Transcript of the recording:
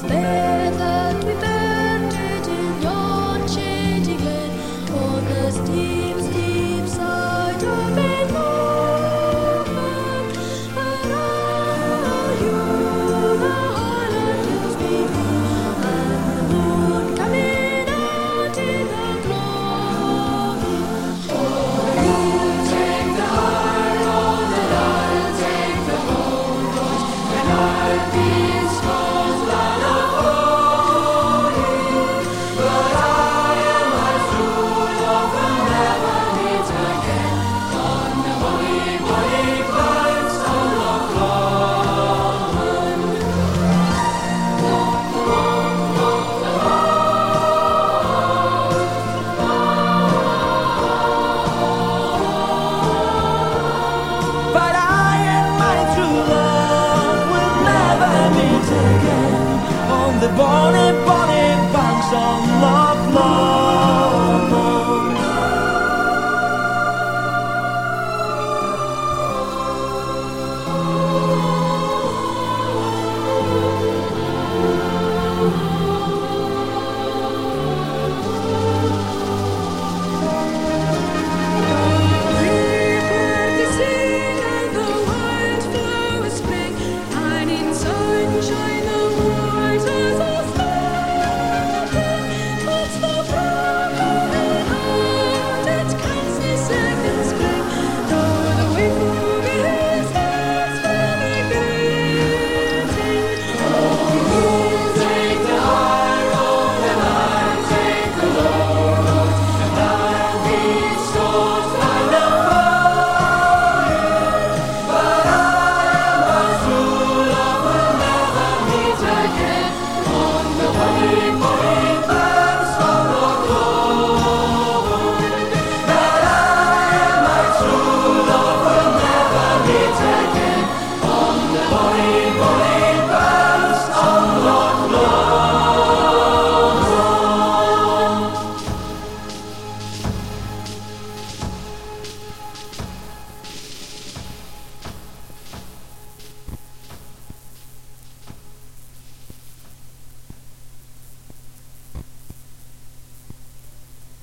shines meet again on